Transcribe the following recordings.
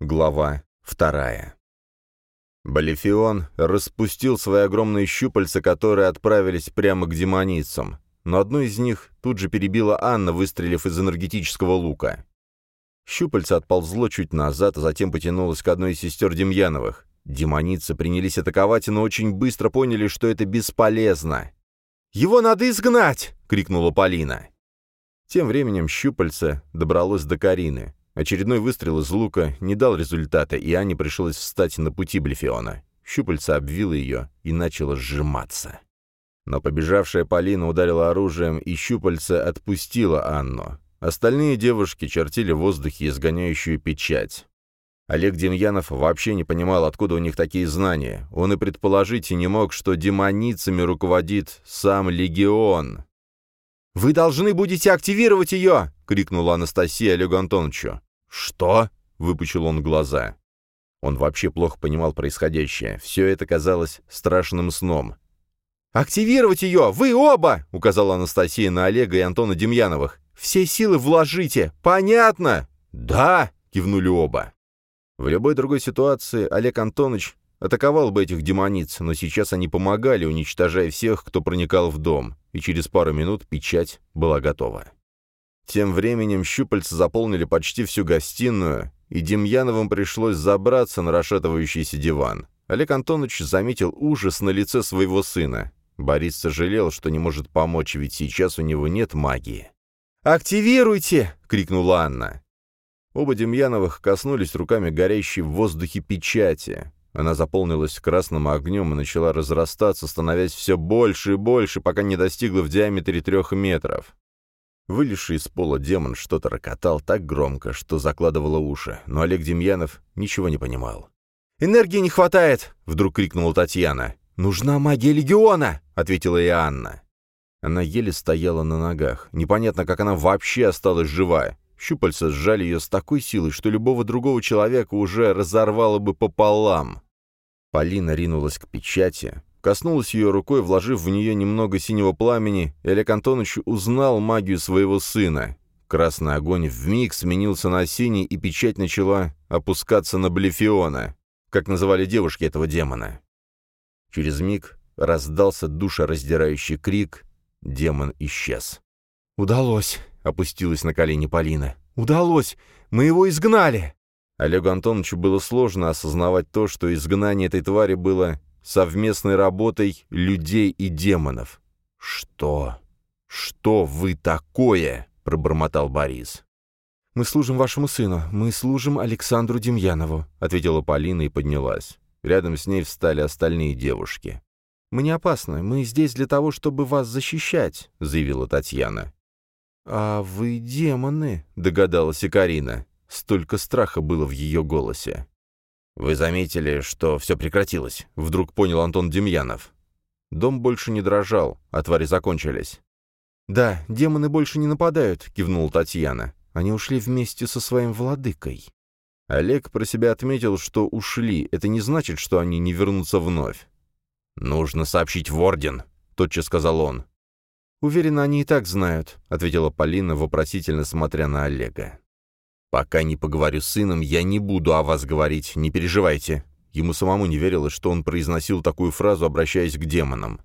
Глава вторая. Балифион распустил свои огромные щупальца, которые отправились прямо к демоницам, но одну из них тут же перебила Анна, выстрелив из энергетического лука. Щупальце отползло чуть назад, а затем потянулось к одной из сестер Демьяновых. Демоницы принялись атаковать, но очень быстро поняли, что это бесполезно. «Его надо изгнать!» — крикнула Полина. Тем временем щупальце добралось до Карины. Очередной выстрел из лука не дал результата, и Ане пришлось встать на пути Блефиона. Щупальца обвило ее и начало сжиматься. Но побежавшая Полина ударила оружием, и щупальце отпустила Анну. Остальные девушки чертили в воздухе изгоняющую печать. Олег Демьянов вообще не понимал, откуда у них такие знания. Он и предположить не мог, что демоницами руководит сам Легион. «Вы должны будете активировать ее!» — крикнула Анастасия Олегу Антоновичу. «Что?» — выпучил он глаза. Он вообще плохо понимал происходящее. Все это казалось страшным сном. «Активировать ее! Вы оба!» — указала Анастасия на Олега и Антона Демьяновых. «Все силы вложите! Понятно?» «Да!» — кивнули оба. В любой другой ситуации Олег Антонович атаковал бы этих демониц, но сейчас они помогали, уничтожая всех, кто проникал в дом, и через пару минут печать была готова. Тем временем щупальца заполнили почти всю гостиную, и Демьяновым пришлось забраться на расшатывающийся диван. Олег Антонович заметил ужас на лице своего сына. Борис сожалел, что не может помочь, ведь сейчас у него нет магии. «Активируйте!» — крикнула Анна. Оба Демьяновых коснулись руками горящей в воздухе печати. Она заполнилась красным огнем и начала разрастаться, становясь все больше и больше, пока не достигла в диаметре трех метров. Вылезший из пола демон что-то рокотал так громко, что закладывало уши, но Олег Демьянов ничего не понимал. «Энергии не хватает!» — вдруг крикнула Татьяна. «Нужна магия легиона!» — ответила и Анна. Она еле стояла на ногах. Непонятно, как она вообще осталась жива. Щупальца сжали ее с такой силой, что любого другого человека уже разорвало бы пополам. Полина ринулась к печати, Коснулась ее рукой, вложив в нее немного синего пламени, и Олег Антонович узнал магию своего сына. Красный огонь вмиг сменился на синий, и печать начала опускаться на Блефиона, как называли девушки этого демона. Через миг раздался душераздирающий крик, демон исчез. «Удалось!» — опустилась на колени Полина. «Удалось! Мы его изгнали!» Олегу Антоновичу было сложно осознавать то, что изгнание этой твари было совместной работой людей и демонов. «Что? Что вы такое?» — пробормотал Борис. «Мы служим вашему сыну, мы служим Александру Демьянову», — ответила Полина и поднялась. Рядом с ней встали остальные девушки. «Мы не опасны, мы здесь для того, чтобы вас защищать», — заявила Татьяна. «А вы демоны», — догадалась и Карина. Столько страха было в ее голосе. «Вы заметили, что все прекратилось?» — вдруг понял Антон Демьянов. Дом больше не дрожал, а твари закончились. «Да, демоны больше не нападают», — кивнула Татьяна. «Они ушли вместе со своим владыкой». Олег про себя отметил, что ушли. Это не значит, что они не вернутся вновь. «Нужно сообщить в Орден», — тотчас сказал он. «Уверена, они и так знают», — ответила Полина, вопросительно смотря на Олега. «Пока не поговорю с сыном, я не буду о вас говорить, не переживайте». Ему самому не верилось, что он произносил такую фразу, обращаясь к демонам.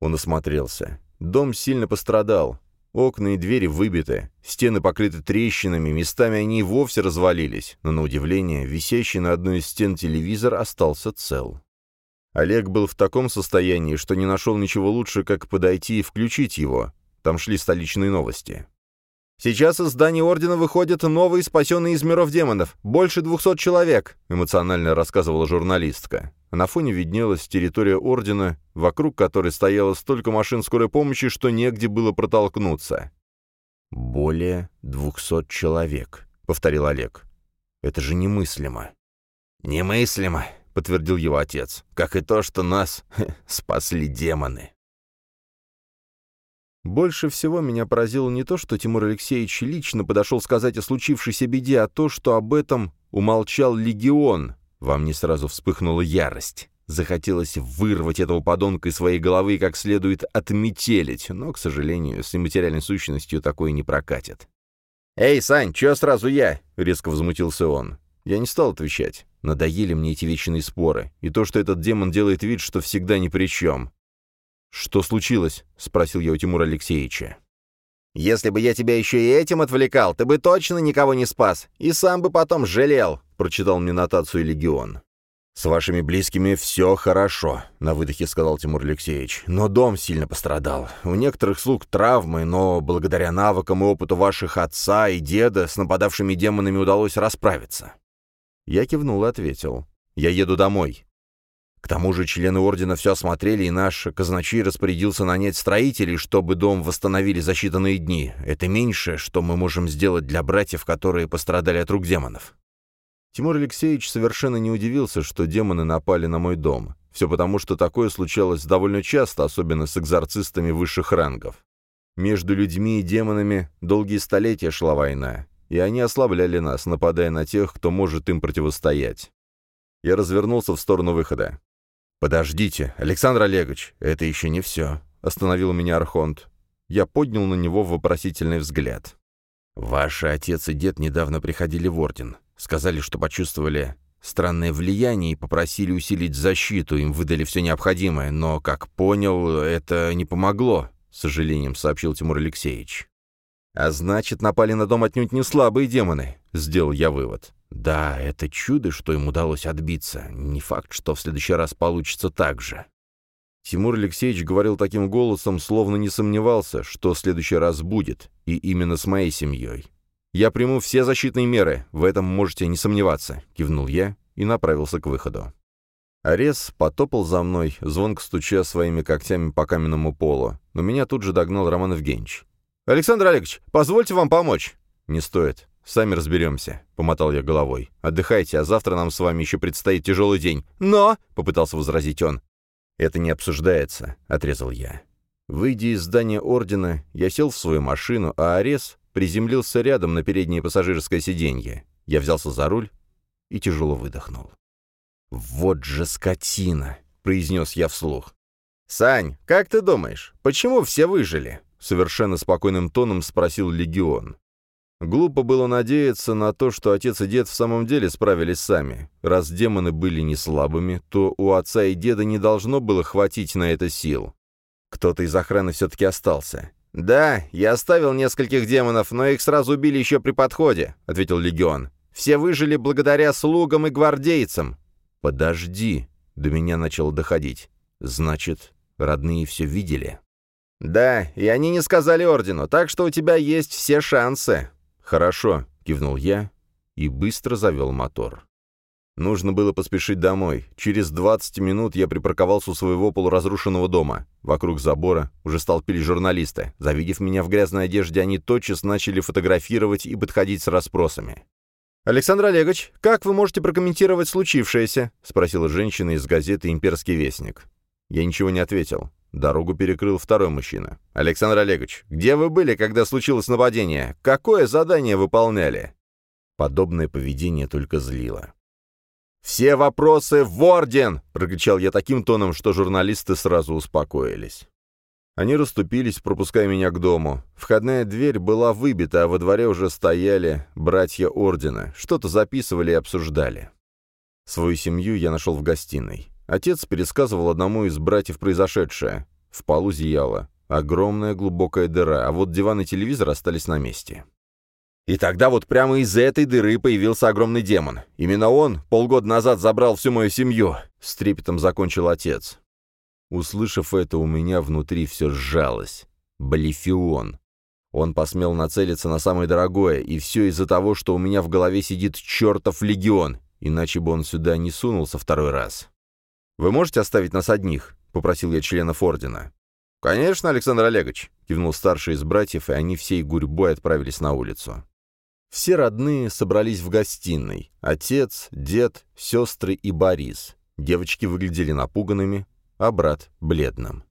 Он осмотрелся. Дом сильно пострадал. Окна и двери выбиты, стены покрыты трещинами, местами они и вовсе развалились, но, на удивление, висящий на одной из стен телевизор остался цел. Олег был в таком состоянии, что не нашел ничего лучше, как подойти и включить его. Там шли столичные новости. «Сейчас из здания Ордена выходят новые спасенные из миров демонов. Больше двухсот человек», — эмоционально рассказывала журналистка. На фоне виднелась территория Ордена, вокруг которой стояло столько машин скорой помощи, что негде было протолкнуться. «Более двухсот человек», — повторил Олег. «Это же немыслимо». «Немыслимо», — подтвердил его отец, — «как и то, что нас спасли демоны». Больше всего меня поразило не то, что Тимур Алексеевич лично подошел сказать о случившейся беде, а то, что об этом умолчал легион. Во мне сразу вспыхнула ярость. Захотелось вырвать этого подонка из своей головы и как следует отметелить, но, к сожалению, с нематериальной сущностью такое не прокатит. «Эй, Сань, чё сразу я?» — резко возмутился он. Я не стал отвечать. Надоели мне эти вечные споры. И то, что этот демон делает вид, что всегда ни при чем. «Что случилось?» — спросил я у Тимура Алексеевича. «Если бы я тебя еще и этим отвлекал, ты бы точно никого не спас, и сам бы потом жалел», — прочитал мне нотацию «Легион». «С вашими близкими все хорошо», — на выдохе сказал Тимур Алексеевич. «Но дом сильно пострадал. У некоторых слуг травмы, но благодаря навыкам и опыту ваших отца и деда с нападавшими демонами удалось расправиться». Я кивнул и ответил. «Я еду домой». К тому же члены Ордена все осмотрели, и наш казначей распорядился нанять строителей, чтобы дом восстановили за считанные дни. Это меньше, что мы можем сделать для братьев, которые пострадали от рук демонов. Тимур Алексеевич совершенно не удивился, что демоны напали на мой дом. Все потому, что такое случалось довольно часто, особенно с экзорцистами высших рангов. Между людьми и демонами долгие столетия шла война, и они ослабляли нас, нападая на тех, кто может им противостоять. Я развернулся в сторону выхода. «Подождите, Александр Олегович, это еще не все», — остановил меня Архонт. Я поднял на него вопросительный взгляд. «Ваши отец и дед недавно приходили в Орден. Сказали, что почувствовали странное влияние и попросили усилить защиту, им выдали все необходимое, но, как понял, это не помогло», — с сожалением сообщил Тимур Алексеевич. «А значит, напали на дом отнюдь не слабые демоны», — сделал я вывод. «Да, это чудо, что им удалось отбиться. Не факт, что в следующий раз получится так же». Тимур Алексеевич говорил таким голосом, словно не сомневался, что в следующий раз будет, и именно с моей семьей. «Я приму все защитные меры, в этом можете не сомневаться», — кивнул я и направился к выходу. Арес потопал за мной, звонко стуча своими когтями по каменному полу, но меня тут же догнал Роман Евгеньевич. «Александр Олегович, позвольте вам помочь!» «Не стоит. Сами разберемся», — помотал я головой. «Отдыхайте, а завтра нам с вами еще предстоит тяжелый день». «Но!» — попытался возразить он. «Это не обсуждается», — отрезал я. Выйдя из здания Ордена, я сел в свою машину, а Арес приземлился рядом на переднее пассажирское сиденье. Я взялся за руль и тяжело выдохнул. «Вот же скотина!» — произнес я вслух. «Сань, как ты думаешь, почему все выжили?» — совершенно спокойным тоном спросил Легион. Глупо было надеяться на то, что отец и дед в самом деле справились сами. Раз демоны были не слабыми, то у отца и деда не должно было хватить на это сил. Кто-то из охраны все-таки остался. «Да, я оставил нескольких демонов, но их сразу убили еще при подходе», — ответил Легион. «Все выжили благодаря слугам и гвардейцам». «Подожди», — до меня начало доходить. «Значит, родные все видели?» «Да, и они не сказали Ордену, так что у тебя есть все шансы». «Хорошо», — кивнул я и быстро завел мотор. Нужно было поспешить домой. Через 20 минут я припарковался у своего полуразрушенного дома. Вокруг забора уже столпились журналисты. Завидев меня в грязной одежде, они тотчас начали фотографировать и подходить с расспросами. «Александр Олегович, как вы можете прокомментировать случившееся?» — спросила женщина из газеты «Имперский вестник». Я ничего не ответил. Дорогу перекрыл второй мужчина. «Александр Олегович, где вы были, когда случилось нападение? Какое задание выполняли?» Подобное поведение только злило. «Все вопросы в орден!» — прокричал я таким тоном, что журналисты сразу успокоились. Они расступились, пропуская меня к дому. Входная дверь была выбита, а во дворе уже стояли братья ордена, что-то записывали и обсуждали. Свою семью я нашел в гостиной. Отец пересказывал одному из братьев произошедшее. В полу зияло. Огромная глубокая дыра, а вот диван и телевизор остались на месте. И тогда вот прямо из этой дыры появился огромный демон. Именно он полгода назад забрал всю мою семью. С трепетом закончил отец. Услышав это, у меня внутри все сжалось. Балифион. Он посмел нацелиться на самое дорогое, и все из-за того, что у меня в голове сидит чертов легион, иначе бы он сюда не сунулся второй раз. «Вы можете оставить нас одних?» — попросил я членов ордена. «Конечно, Александр Олегович», — кивнул старший из братьев, и они всей гурьбой отправились на улицу. Все родные собрались в гостиной. Отец, дед, сестры и Борис. Девочки выглядели напуганными, а брат — бледным.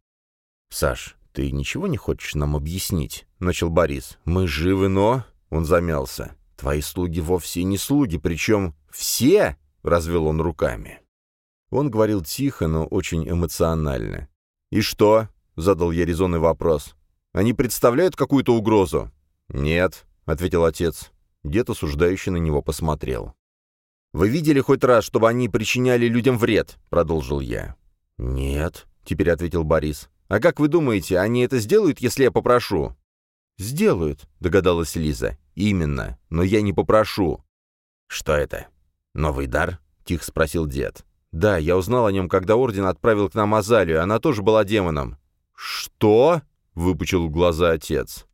«Саш, ты ничего не хочешь нам объяснить?» — начал Борис. «Мы живы, но...» — он замялся. «Твои слуги вовсе не слуги, причем все!» — развел он руками. Он говорил тихо, но очень эмоционально. «И что?» — задал я резонный вопрос. «Они представляют какую-то угрозу?» «Нет», — ответил отец. Дед осуждающий на него посмотрел. «Вы видели хоть раз, чтобы они причиняли людям вред?» — продолжил я. «Нет», — теперь ответил Борис. «А как вы думаете, они это сделают, если я попрошу?» «Сделают», — догадалась Лиза. «Именно. Но я не попрошу». «Что это? Новый дар?» — тихо спросил дед. «Да, я узнал о нем, когда Орден отправил к нам Азалию. Она тоже была демоном». «Что?» — выпучил глаза отец.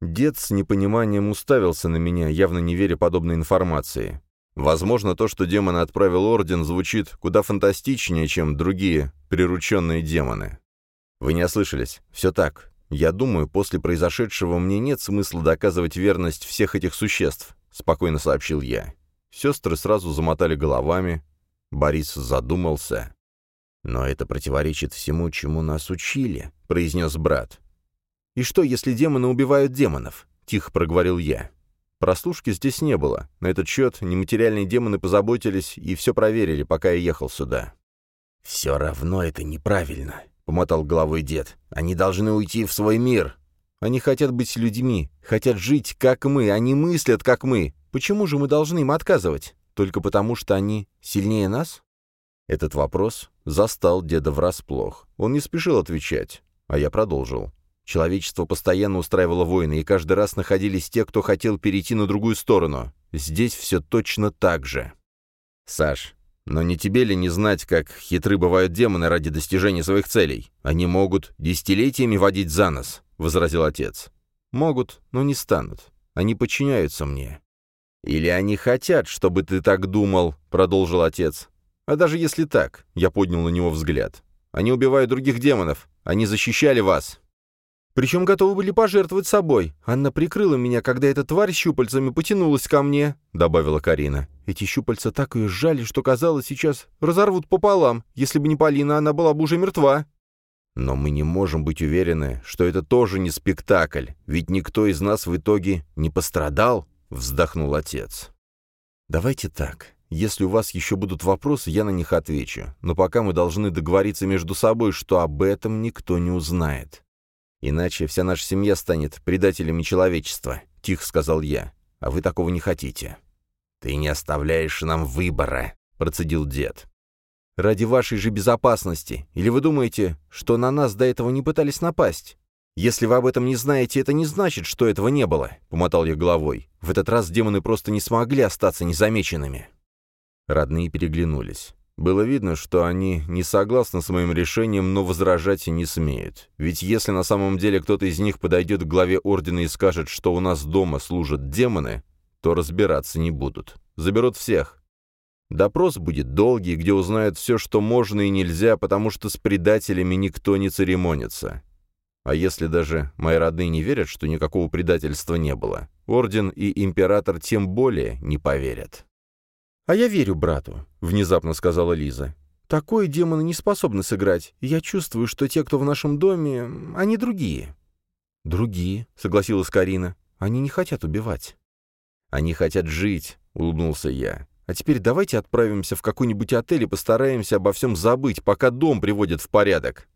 Дед с непониманием уставился на меня, явно не веря подобной информации. Возможно, то, что демон отправил Орден, звучит куда фантастичнее, чем другие прирученные демоны. Вы не ослышались. Все так. Я думаю, после произошедшего мне нет смысла доказывать верность всех этих существ, спокойно сообщил я. Сестры сразу замотали головами. Борис задумался. «Но это противоречит всему, чему нас учили», — произнес брат. «И что, если демоны убивают демонов?» — тихо проговорил я. Прослушки здесь не было. На этот счет нематериальные демоны позаботились и все проверили, пока я ехал сюда. «Все равно это неправильно», — помотал головой дед. «Они должны уйти в свой мир». «Они хотят быть людьми, хотят жить, как мы, они мыслят, как мы. Почему же мы должны им отказывать? Только потому, что они сильнее нас?» Этот вопрос застал деда врасплох. Он не спешил отвечать, а я продолжил. Человечество постоянно устраивало войны, и каждый раз находились те, кто хотел перейти на другую сторону. Здесь все точно так же. Саш, но не тебе ли не знать, как хитры бывают демоны ради достижения своих целей? Они могут десятилетиями водить за нос, — возразил отец. Могут, но не станут. Они подчиняются мне. «Или они хотят, чтобы ты так думал», — продолжил отец. «А даже если так», — я поднял на него взгляд. «Они убивают других демонов. Они защищали вас». Причем готовы были пожертвовать собой. Анна прикрыла меня, когда эта тварь щупальцами потянулась ко мне», — добавила Карина. «Эти щупальца так ее сжали, что, казалось, сейчас разорвут пополам. Если бы не Полина, она была бы уже мертва». «Но мы не можем быть уверены, что это тоже не спектакль, ведь никто из нас в итоге не пострадал», — вздохнул отец. «Давайте так. Если у вас еще будут вопросы, я на них отвечу. Но пока мы должны договориться между собой, что об этом никто не узнает. Иначе вся наша семья станет предателями человечества», — тихо сказал я. «А вы такого не хотите». «Ты не оставляешь нам выбора», — процедил дед. «Ради вашей же безопасности. Или вы думаете, что на нас до этого не пытались напасть? Если вы об этом не знаете, это не значит, что этого не было», — помотал я головой. «В этот раз демоны просто не смогли остаться незамеченными». Родные переглянулись. Было видно, что они не согласны с моим решением, но возражать не смеют. Ведь если на самом деле кто-то из них подойдет к главе Ордена и скажет, что у нас дома служат демоны, то разбираться не будут. Заберут всех. Допрос будет долгий, где узнают все, что можно и нельзя, потому что с предателями никто не церемонится. А если даже мои родные не верят, что никакого предательства не было, Орден и Император тем более не поверят. «А я верю брату», — внезапно сказала Лиза. «Такое демоны не способны сыграть, я чувствую, что те, кто в нашем доме, они другие». «Другие», — согласилась Карина. «Они не хотят убивать». «Они хотят жить», — улыбнулся я. «А теперь давайте отправимся в какой-нибудь отель и постараемся обо всем забыть, пока дом приводят в порядок».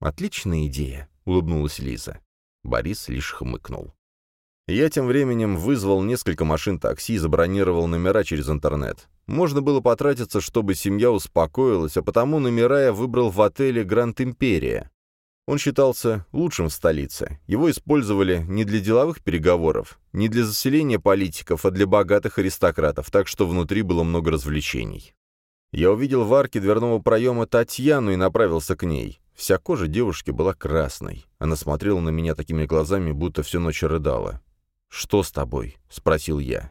«Отличная идея», — улыбнулась Лиза. Борис лишь хмыкнул. Я тем временем вызвал несколько машин такси и забронировал номера через интернет. Можно было потратиться, чтобы семья успокоилась, а потому номера я выбрал в отеле «Гранд Империя». Он считался лучшим в столице. Его использовали не для деловых переговоров, не для заселения политиков, а для богатых аристократов, так что внутри было много развлечений. Я увидел в арке дверного проема Татьяну и направился к ней. Вся кожа девушки была красной. Она смотрела на меня такими глазами, будто всю ночь рыдала. «Что с тобой?» — спросил я.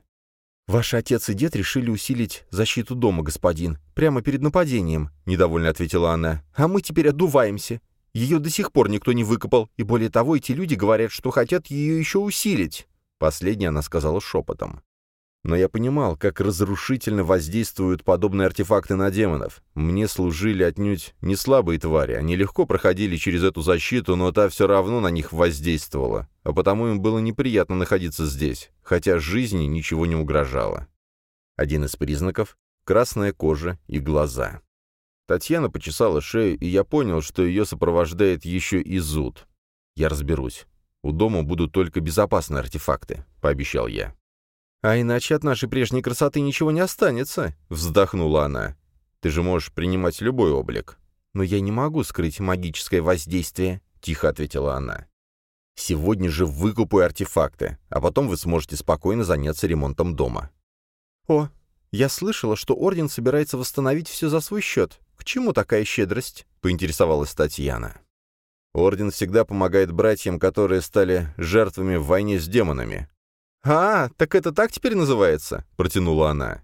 «Ваши отец и дед решили усилить защиту дома, господин, прямо перед нападением», — недовольно ответила она. «А мы теперь отдуваемся. Ее до сих пор никто не выкопал, и более того, эти люди говорят, что хотят ее еще усилить». Последнее она сказала шепотом. Но я понимал, как разрушительно воздействуют подобные артефакты на демонов. Мне служили отнюдь не слабые твари, они легко проходили через эту защиту, но та все равно на них воздействовала, а потому им было неприятно находиться здесь, хотя жизни ничего не угрожало. Один из признаков — красная кожа и глаза. Татьяна почесала шею, и я понял, что ее сопровождает еще и зуд. «Я разберусь. У дома будут только безопасные артефакты», — пообещал я. «А иначе от нашей прежней красоты ничего не останется», — вздохнула она. «Ты же можешь принимать любой облик». «Но я не могу скрыть магическое воздействие», — тихо ответила она. «Сегодня же выкупаю артефакты, а потом вы сможете спокойно заняться ремонтом дома». «О, я слышала, что Орден собирается восстановить все за свой счет. К чему такая щедрость?» — поинтересовалась Татьяна. Орден всегда помогает братьям, которые стали жертвами в войне с демонами. «А, так это так теперь называется?» — протянула она.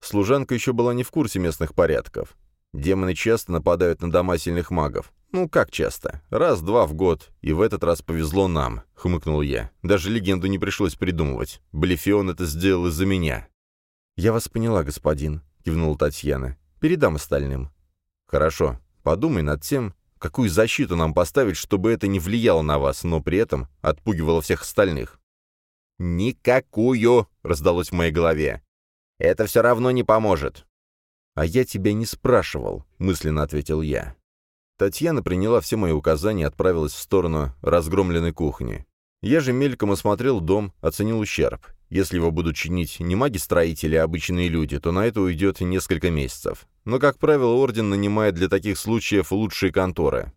Служанка еще была не в курсе местных порядков. Демоны часто нападают на дома сильных магов. Ну, как часто? Раз-два в год. И в этот раз повезло нам, — хмыкнул я. Даже легенду не пришлось придумывать. Блефион это сделал из-за меня. «Я вас поняла, господин», — кивнула Татьяна. «Передам остальным». «Хорошо. Подумай над тем, какую защиту нам поставить, чтобы это не влияло на вас, но при этом отпугивало всех остальных». «Никакую!» — раздалось в моей голове. «Это все равно не поможет». «А я тебя не спрашивал», — мысленно ответил я. Татьяна приняла все мои указания и отправилась в сторону разгромленной кухни. Я же мельком осмотрел дом, оценил ущерб. Если его будут чинить не маги-строители, а обычные люди, то на это уйдет несколько месяцев. Но, как правило, Орден нанимает для таких случаев лучшие конторы.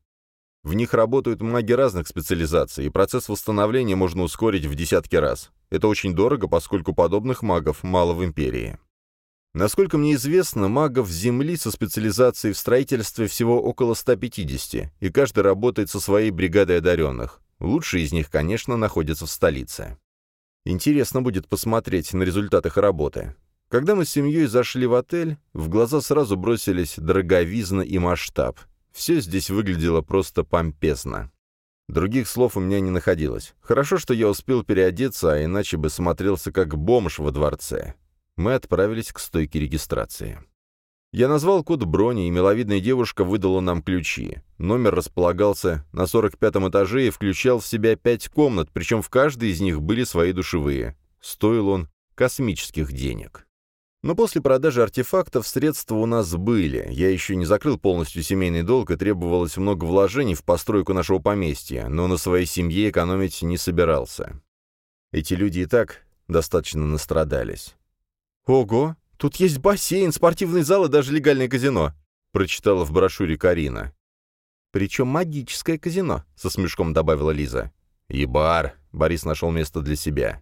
В них работают маги разных специализаций, и процесс восстановления можно ускорить в десятки раз. Это очень дорого, поскольку подобных магов мало в Империи. Насколько мне известно, магов Земли со специализацией в строительстве всего около 150, и каждый работает со своей бригадой одаренных. Лучшие из них, конечно, находятся в столице. Интересно будет посмотреть на результат их работы. Когда мы с семьей зашли в отель, в глаза сразу бросились дороговизна и масштаб. Все здесь выглядело просто помпезно. Других слов у меня не находилось. Хорошо, что я успел переодеться, а иначе бы смотрелся как бомж во дворце. Мы отправились к стойке регистрации. Я назвал код брони, и миловидная девушка выдала нам ключи. Номер располагался на 45-м этаже и включал в себя пять комнат, причем в каждой из них были свои душевые. Стоил он космических денег. Но после продажи артефактов средства у нас были. Я еще не закрыл полностью семейный долг, и требовалось много вложений в постройку нашего поместья, но на своей семье экономить не собирался. Эти люди и так достаточно настрадались. «Ого, тут есть бассейн, спортивный зал и даже легальное казино», — прочитала в брошюре Карина. «Причем магическое казино», — со смешком добавила Лиза. «И бар», — Борис нашел место для себя.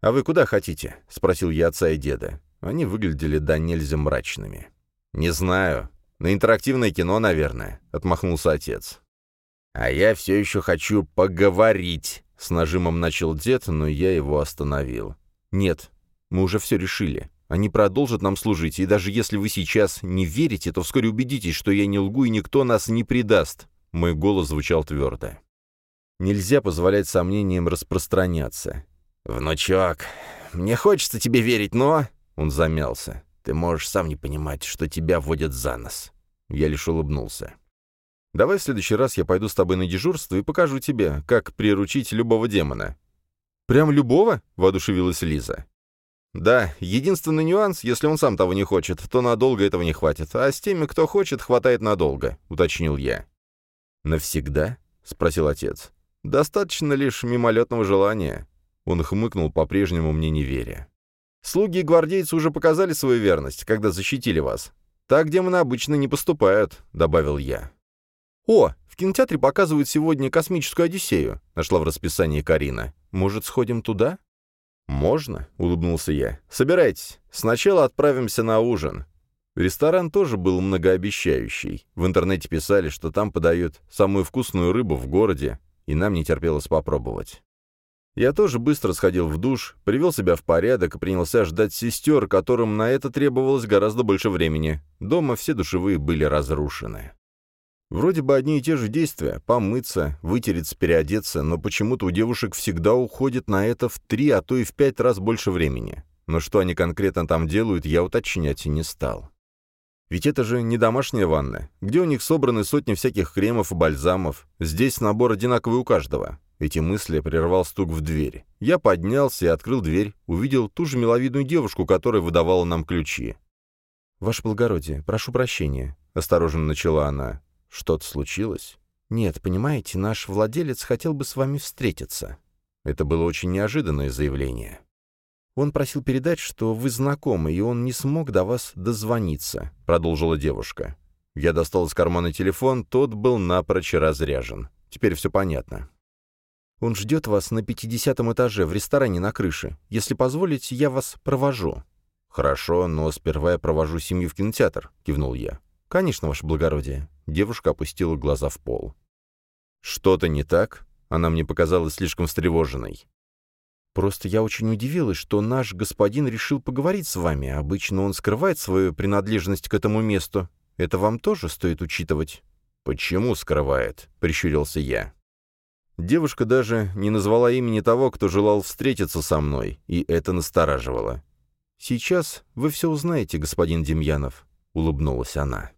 «А вы куда хотите?» — спросил я отца и деда. Они выглядели до нельзя мрачными. «Не знаю. На интерактивное кино, наверное», — отмахнулся отец. «А я все еще хочу поговорить», — с нажимом начал дед, но я его остановил. «Нет, мы уже все решили. Они продолжат нам служить, и даже если вы сейчас не верите, то вскоре убедитесь, что я не лгу и никто нас не предаст». Мой голос звучал твердо. Нельзя позволять сомнениям распространяться. «Внучок, мне хочется тебе верить, но...» Он замялся. «Ты можешь сам не понимать, что тебя водят за нос». Я лишь улыбнулся. «Давай в следующий раз я пойду с тобой на дежурство и покажу тебе, как приручить любого демона». «Прям любого?» — воодушевилась Лиза. «Да, единственный нюанс, если он сам того не хочет, то надолго этого не хватит, а с теми, кто хочет, хватает надолго», — уточнил я. «Навсегда?» — спросил отец. «Достаточно лишь мимолетного желания». Он хмыкнул, по-прежнему мне не веря. Слуги и гвардейцы уже показали свою верность, когда защитили вас. Так демоны обычно не поступают», — добавил я. «О, в кинотеатре показывают сегодня космическую Одиссею», — нашла в расписании Карина. «Может, сходим туда?» «Можно», — улыбнулся я. «Собирайтесь. Сначала отправимся на ужин». Ресторан тоже был многообещающий. В интернете писали, что там подают самую вкусную рыбу в городе, и нам не терпелось попробовать. Я тоже быстро сходил в душ, привел себя в порядок и принялся ждать сестер, которым на это требовалось гораздо больше времени. Дома все душевые были разрушены. Вроде бы одни и те же действия — помыться, вытереться, переодеться, но почему-то у девушек всегда уходит на это в три, а то и в пять раз больше времени. Но что они конкретно там делают, я уточнять и не стал. Ведь это же не домашняя ванна, где у них собраны сотни всяких кремов и бальзамов. Здесь набор одинаковый у каждого. Эти мысли прервал стук в дверь. Я поднялся и открыл дверь, увидел ту же миловидную девушку, которая выдавала нам ключи. «Ваше благородие, прошу прощения», — осторожно начала она. «Что-то случилось?» «Нет, понимаете, наш владелец хотел бы с вами встретиться». Это было очень неожиданное заявление. «Он просил передать, что вы знакомы, и он не смог до вас дозвониться», — продолжила девушка. Я достал из кармана телефон, тот был напрочь разряжен. Теперь все понятно. «Он ждет вас на пятидесятом этаже, в ресторане на крыше. Если позволите, я вас провожу». «Хорошо, но сперва я провожу семью в кинотеатр», — кивнул я. «Конечно, ваше благородие». Девушка опустила глаза в пол. «Что-то не так?» Она мне показалась слишком встревоженной. Просто я очень удивилась, что наш господин решил поговорить с вами. Обычно он скрывает свою принадлежность к этому месту. Это вам тоже стоит учитывать». «Почему скрывает?» — прищурился я. Девушка даже не назвала имени того, кто желал встретиться со мной, и это настораживало. «Сейчас вы все узнаете, господин Демьянов», — улыбнулась она.